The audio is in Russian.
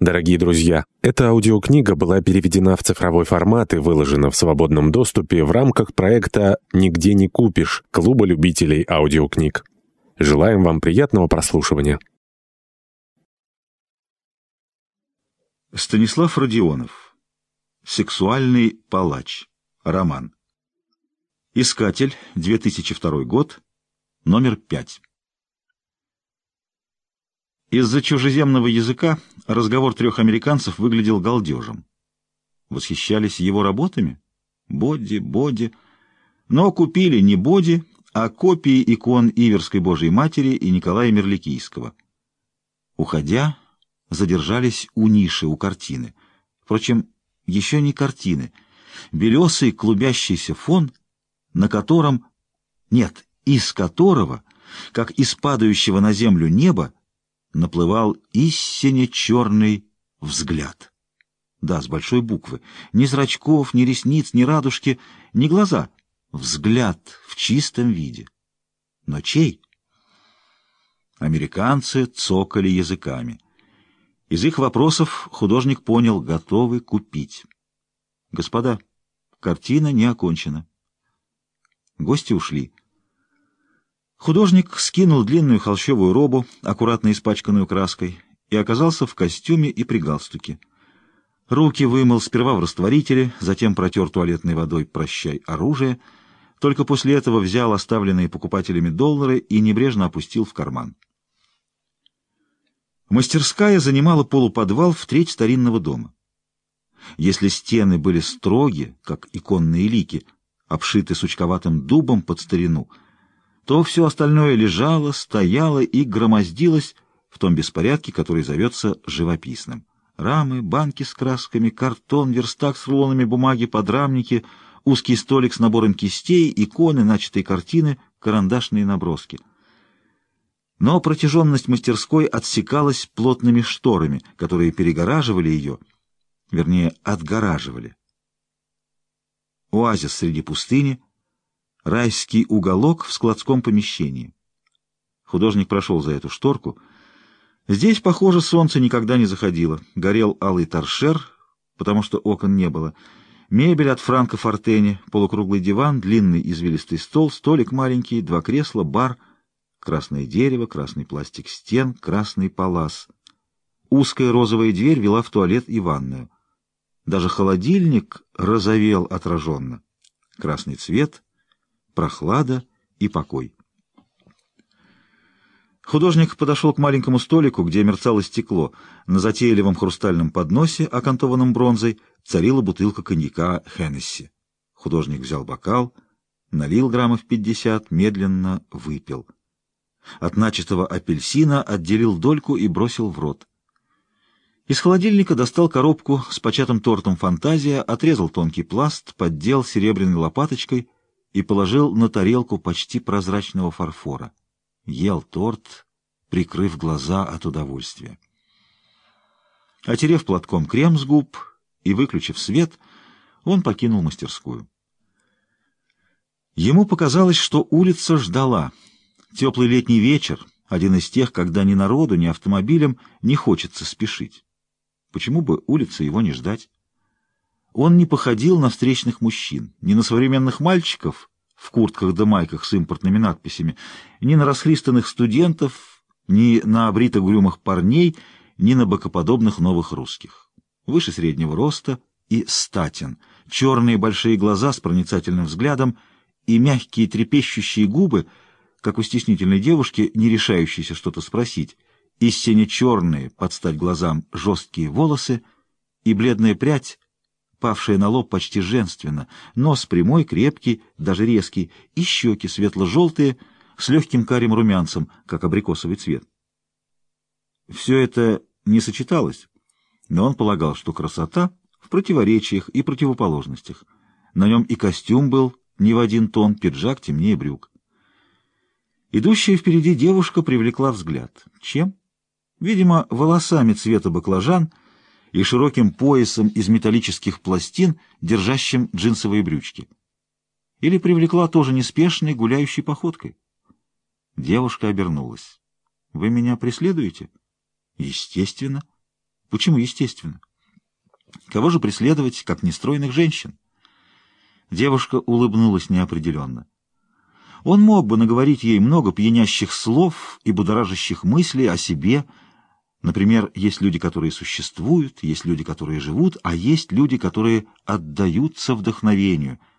Дорогие друзья, эта аудиокнига была переведена в цифровой формат и выложена в свободном доступе в рамках проекта «Нигде не купишь» Клуба любителей аудиокниг. Желаем вам приятного прослушивания. Станислав Родионов. Сексуальный палач. Роман. Искатель. 2002 год. Номер 5. Из-за чужеземного языка разговор трех американцев выглядел галдежем. Восхищались его работами? Боди, Боди. Но купили не Боди, а копии икон Иверской Божией Матери и Николая Мерликийского. Уходя, задержались у ниши, у картины. Впрочем, еще не картины. Белесый клубящийся фон, на котором, нет, из которого, как из падающего на землю неба, наплывал истинно черный взгляд. Да, с большой буквы. Ни зрачков, ни ресниц, ни радужки, ни глаза. Взгляд в чистом виде. Но чей? Американцы цокали языками. Из их вопросов художник понял, готовы купить. Господа, картина не окончена. Гости ушли. Художник скинул длинную холщовую робу, аккуратно испачканную краской, и оказался в костюме и при галстуке. Руки вымыл сперва в растворителе, затем протер туалетной водой «Прощай, оружие», только после этого взял оставленные покупателями доллары и небрежно опустил в карман. Мастерская занимала полуподвал в треть старинного дома. Если стены были строги, как иконные лики, обшиты сучковатым дубом под старину — то все остальное лежало, стояло и громоздилось в том беспорядке, который зовется живописным. Рамы, банки с красками, картон, верстак с рулонами бумаги, подрамники, узкий столик с набором кистей, иконы, начатые картины, карандашные наброски. Но протяженность мастерской отсекалась плотными шторами, которые перегораживали ее, вернее, отгораживали. Оазис среди пустыни — райский уголок в складском помещении. Художник прошел за эту шторку. Здесь, похоже, солнце никогда не заходило. Горел алый торшер, потому что окон не было. Мебель от Франка Фортени, полукруглый диван, длинный извилистый стол, столик маленький, два кресла, бар, красное дерево, красный пластик стен, красный палас. Узкая розовая дверь вела в туалет и ванную. Даже холодильник розовел отраженно. Красный цвет — прохлада и покой. Художник подошел к маленькому столику, где мерцало стекло. На затейливом хрустальном подносе, окантованном бронзой, царила бутылка коньяка Хеннесси. Художник взял бокал, налил граммов пятьдесят, медленно выпил. От начатого апельсина отделил дольку и бросил в рот. Из холодильника достал коробку с початым тортом «Фантазия», отрезал тонкий пласт, поддел серебряной лопаточкой и положил на тарелку почти прозрачного фарфора. Ел торт, прикрыв глаза от удовольствия. Отерев платком крем с губ и выключив свет, он покинул мастерскую. Ему показалось, что улица ждала. Теплый летний вечер, один из тех, когда ни народу, ни автомобилем не хочется спешить. Почему бы улице его не ждать? Он не походил на встречных мужчин, ни на современных мальчиков в куртках да майках с импортными надписями, ни на расхристанных студентов, ни на обрито-грюмых парней, ни на бокоподобных новых русских. Выше среднего роста и статен, черные большие глаза с проницательным взглядом и мягкие трепещущие губы, как у стеснительной девушки, не решающейся что-то спросить, и сине-черные, под стать глазам, жесткие волосы и бледная прядь, павшая на лоб почти женственно, нос прямой, крепкий, даже резкий, и щеки светло-желтые, с легким карим румянцем, как абрикосовый цвет. Все это не сочеталось, но он полагал, что красота в противоречиях и противоположностях. На нем и костюм был не в один тон, пиджак темнее брюк. Идущая впереди девушка привлекла взгляд. Чем? Видимо, волосами цвета баклажан — и широким поясом из металлических пластин, держащим джинсовые брючки. Или привлекла тоже неспешной гуляющей походкой. Девушка обернулась. «Вы меня преследуете?» «Естественно. Почему естественно? Кого же преследовать, как нестройных женщин? Девушка улыбнулась неопределенно. Он мог бы наговорить ей много пьянящих слов и будоражащих мыслей о себе. Например, есть люди, которые существуют, есть люди, которые живут, а есть люди, которые отдаются вдохновению —